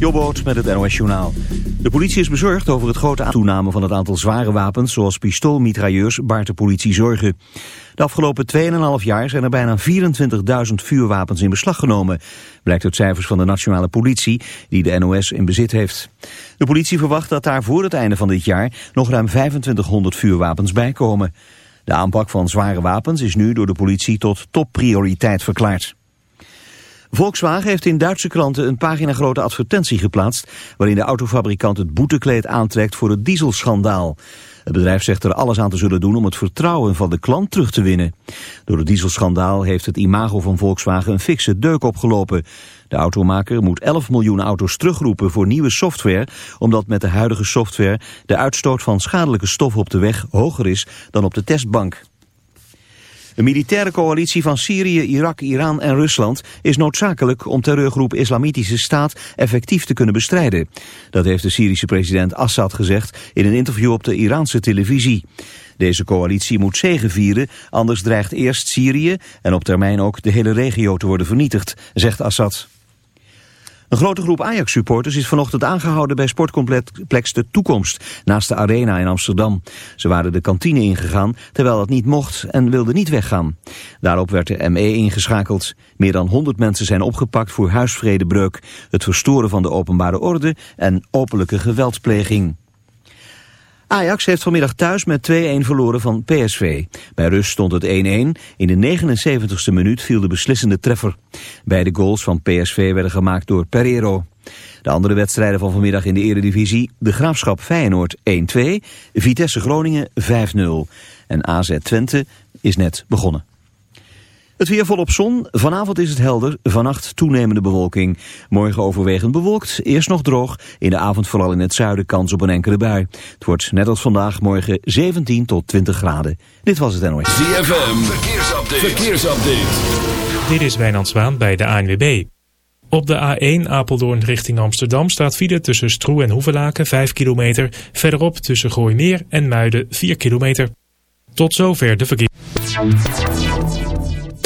Jobboot met het NOS Journaal. De politie is bezorgd over het grote toename van het aantal zware wapens... zoals pistoolmitrailleurs baart de politie zorgen. De afgelopen 2,5 jaar zijn er bijna 24.000 vuurwapens in beslag genomen... blijkt uit cijfers van de nationale politie die de NOS in bezit heeft. De politie verwacht dat daar voor het einde van dit jaar... nog ruim 2500 vuurwapens bijkomen. De aanpak van zware wapens is nu door de politie tot topprioriteit verklaard. Volkswagen heeft in Duitse kranten een paginagrote advertentie geplaatst... waarin de autofabrikant het boetekleed aantrekt voor het dieselschandaal. Het bedrijf zegt er alles aan te zullen doen om het vertrouwen van de klant terug te winnen. Door het dieselschandaal heeft het imago van Volkswagen een fikse deuk opgelopen. De automaker moet 11 miljoen auto's terugroepen voor nieuwe software... omdat met de huidige software de uitstoot van schadelijke stoffen op de weg hoger is dan op de testbank. Een militaire coalitie van Syrië, Irak, Iran en Rusland is noodzakelijk om terreurgroep Islamitische Staat effectief te kunnen bestrijden. Dat heeft de Syrische president Assad gezegd in een interview op de Iraanse televisie. Deze coalitie moet zegevieren, anders dreigt eerst Syrië en op termijn ook de hele regio te worden vernietigd, zegt Assad. Een grote groep Ajax-supporters is vanochtend aangehouden bij sportcomplex De Toekomst, naast de Arena in Amsterdam. Ze waren de kantine ingegaan, terwijl dat niet mocht en wilden niet weggaan. Daarop werd de ME ingeschakeld. Meer dan 100 mensen zijn opgepakt voor huisvredebreuk, het verstoren van de openbare orde en openlijke geweldpleging. Ajax heeft vanmiddag thuis met 2-1 verloren van PSV. Bij rust stond het 1-1. In de 79ste minuut viel de beslissende treffer. Beide goals van PSV werden gemaakt door Pereiro. De andere wedstrijden van vanmiddag in de eredivisie. De Graafschap Feyenoord 1-2. Vitesse Groningen 5-0. En AZ Twente is net begonnen. Het weer volop zon. Vanavond is het helder. Vannacht toenemende bewolking. Morgen overwegend bewolkt. Eerst nog droog. In de avond vooral in het zuiden kans op een enkele bui. Het wordt net als vandaag morgen 17 tot 20 graden. Dit was het NOS. ZFM. Verkeersupdate. Verkeersupdate. Dit is Wijnand Zwaan bij de ANWB. Op de A1 Apeldoorn richting Amsterdam staat file tussen Stroe en Hoevelaken 5 kilometer. Verderop tussen Gooimeer en Muiden 4 kilometer. Tot zover de verkeer.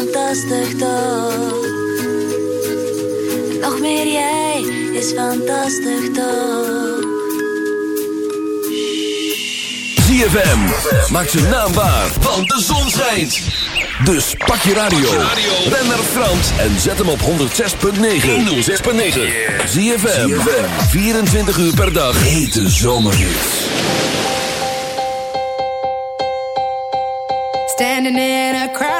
fantastisch toch. Nog meer jij is fantastisch toch. ZFM. Maak zijn naam waar, want de zon schijnt. Dus pak je radio. Ben naar Frans en zet hem op 106.9. 106.9. ZFM. 24 uur per dag. Hete zomerhits. Standing in a crowded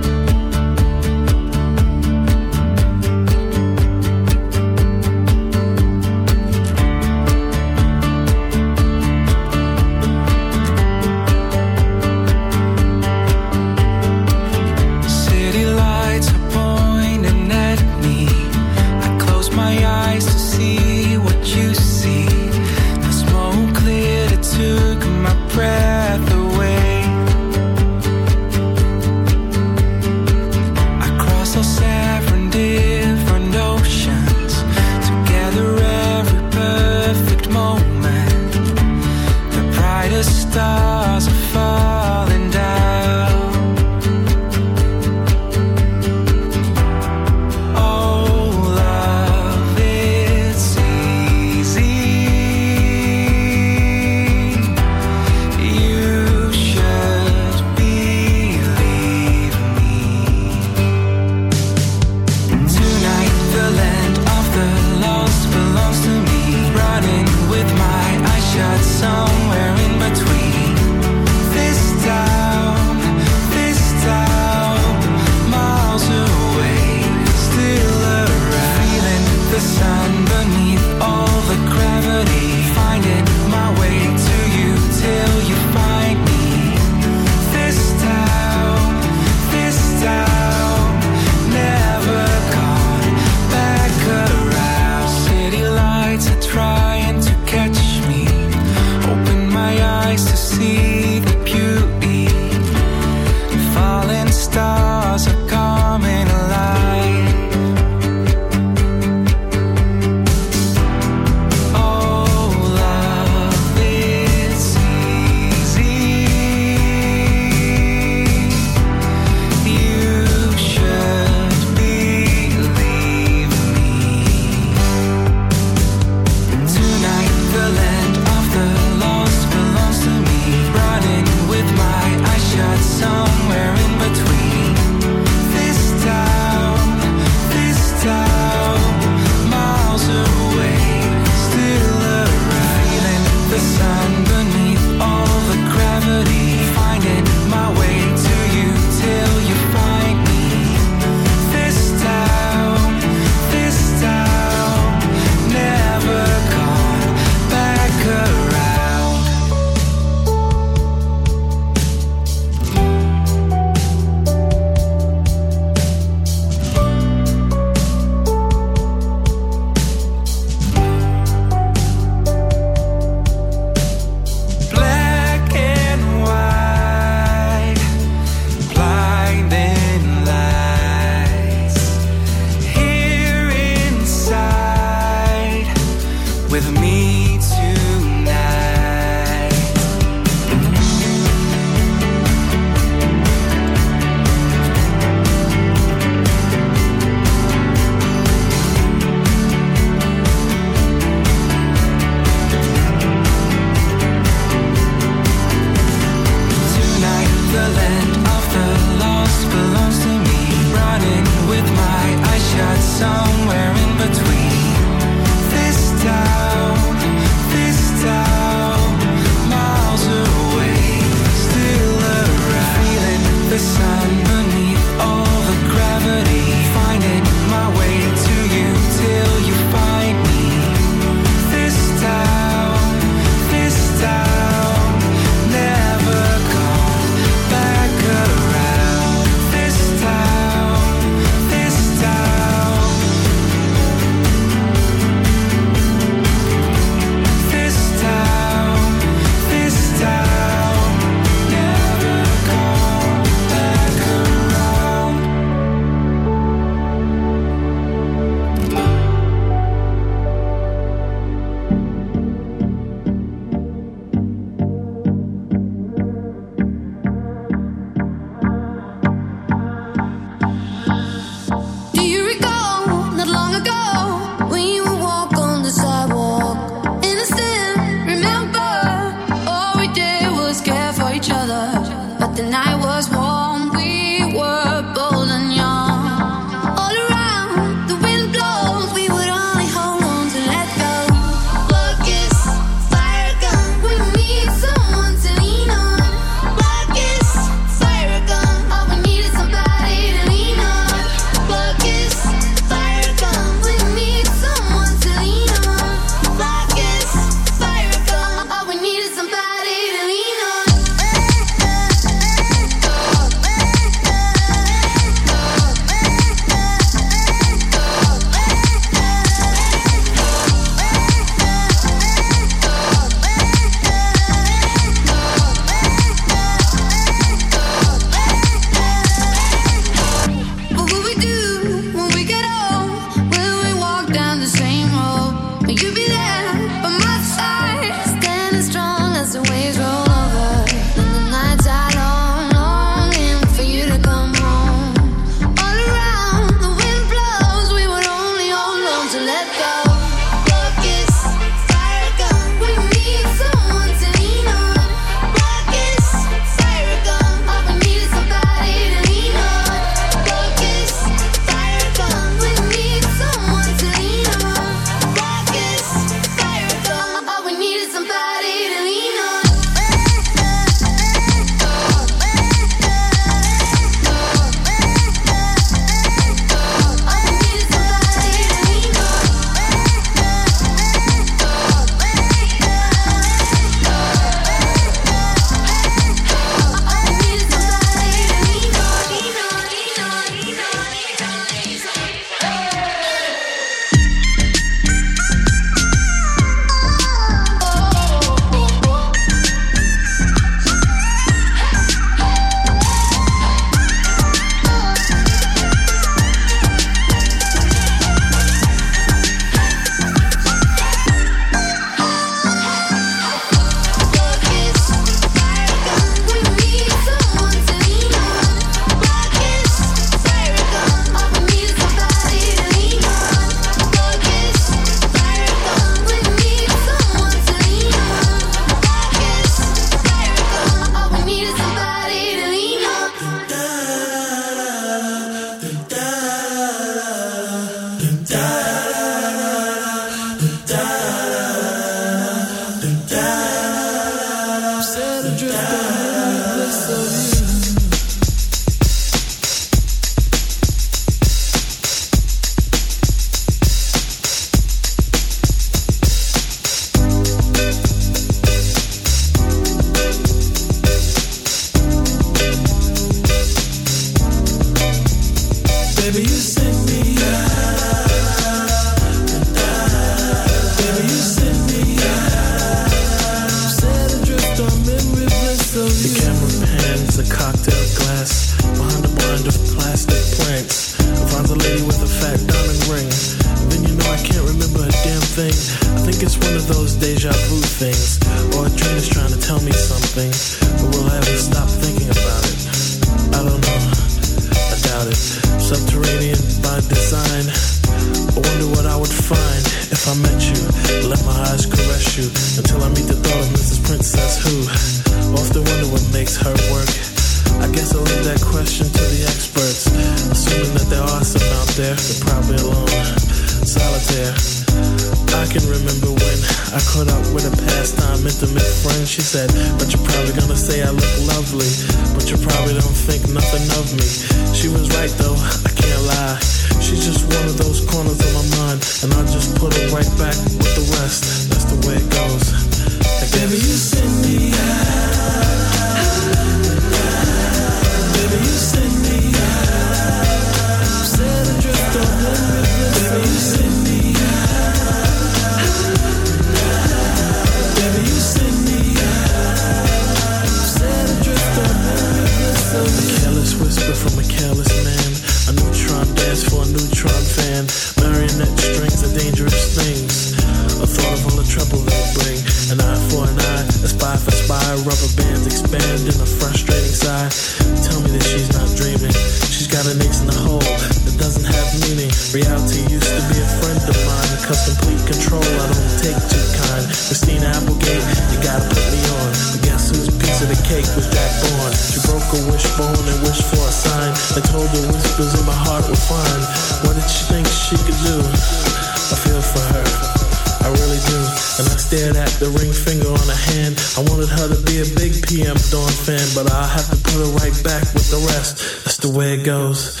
have to put it right back with the rest. That's the way it goes,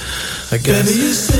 I guess. Baby,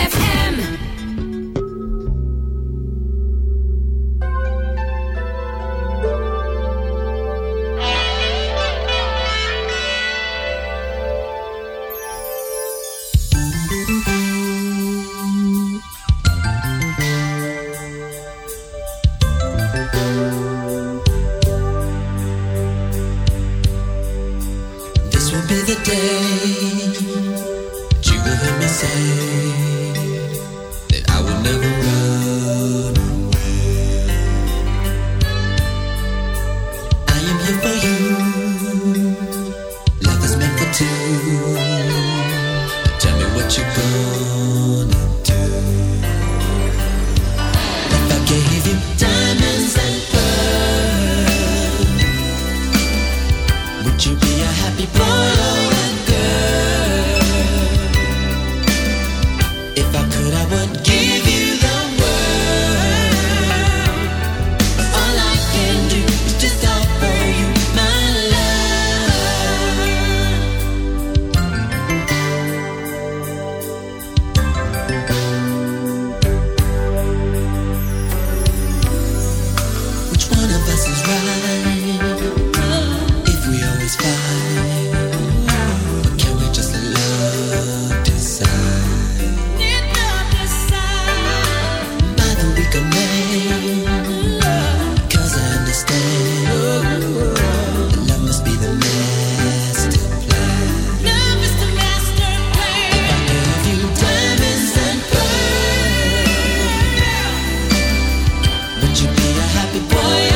the boy.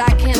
I can't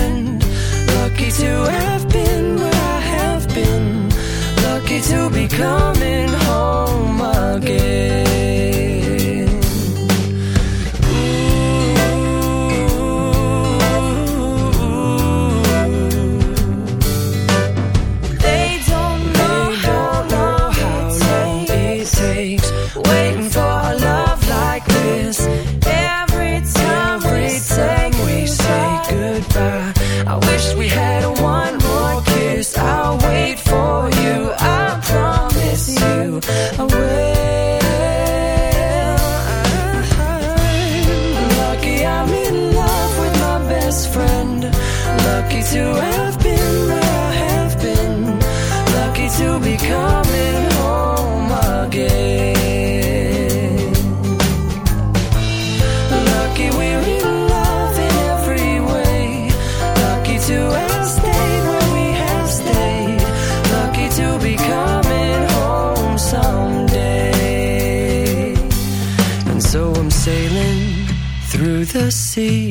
coming see